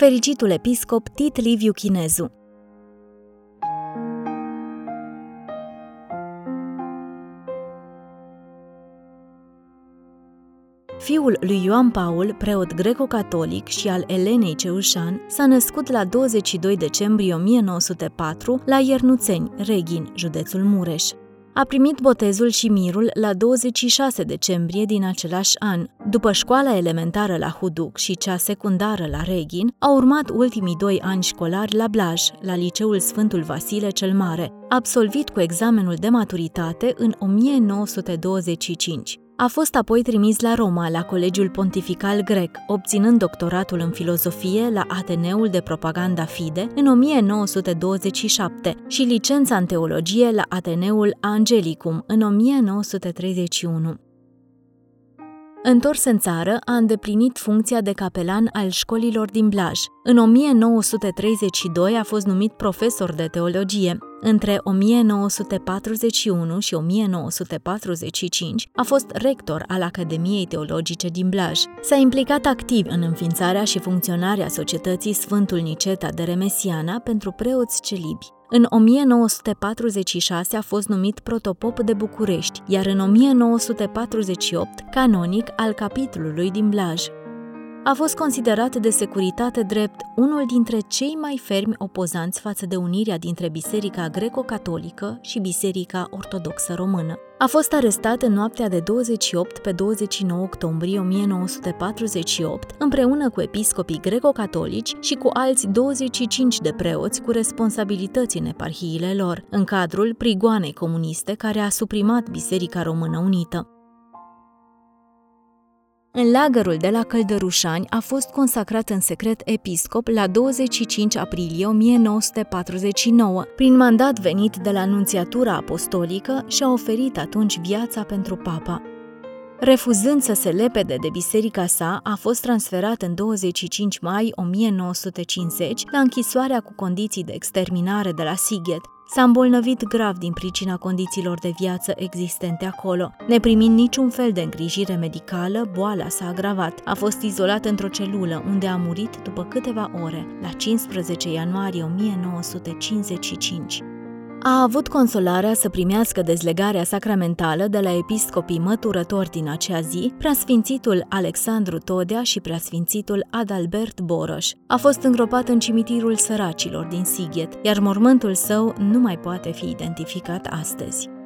fericitul episcop Tit Liviu Chinezu. Fiul lui Ioan Paul, preot greco-catolic și al Elenei Ceușan, s-a născut la 22 decembrie 1904 la Iernuțeni, Reghin, județul Mureș. A primit botezul și mirul la 26 decembrie din același an. După școala elementară la Huduc și cea secundară la Reghin, a urmat ultimii doi ani școlari la Blaj, la liceul Sfântul Vasile cel Mare, absolvit cu examenul de maturitate în 1925. A fost apoi trimis la Roma, la Colegiul Pontifical Grec, obținând doctoratul în filozofie la Ateneul de Propaganda Fide în 1927 și licența în teologie la Ateneul Angelicum în 1931. Întors în țară, a îndeplinit funcția de capelan al școlilor din Blaj. În 1932 a fost numit profesor de teologie. Între 1941 și 1945 a fost rector al Academiei Teologice din Blaj. S-a implicat activ în înființarea și funcționarea Societății Sfântul Niceta de Remesiana pentru preoți celibi. În 1946 a fost numit protopop de București, iar în 1948 canonic al capitolului din Blaj. A fost considerat de securitate drept unul dintre cei mai fermi opozanți față de unirea dintre Biserica Greco-Catolică și Biserica Ortodoxă Română. A fost arestat în noaptea de 28 pe 29 octombrie 1948 împreună cu episcopii greco-catolici și cu alți 25 de preoți cu responsabilități în eparhiile lor, în cadrul prigoanei comuniste care a suprimat Biserica Română Unită. În lagărul de la Căldărușani a fost consacrat în secret episcop la 25 aprilie 1949, prin mandat venit de la Nunțiatura Apostolică și a oferit atunci viața pentru papa. Refuzând să se lepede de biserica sa, a fost transferat în 25 mai 1950 la închisoarea cu condiții de exterminare de la Sighet, S-a îmbolnăvit grav din pricina condițiilor de viață existente acolo. Neprimind niciun fel de îngrijire medicală, boala s-a agravat. A fost izolat într-o celulă, unde a murit după câteva ore, la 15 ianuarie 1955 a avut consolarea să primească dezlegarea sacramentală de la episcopii măturători din acea zi, preasfințitul Alexandru Todea și preasfințitul Adalbert Boroș. A fost îngropat în cimitirul săracilor din Sighet, iar mormântul său nu mai poate fi identificat astăzi.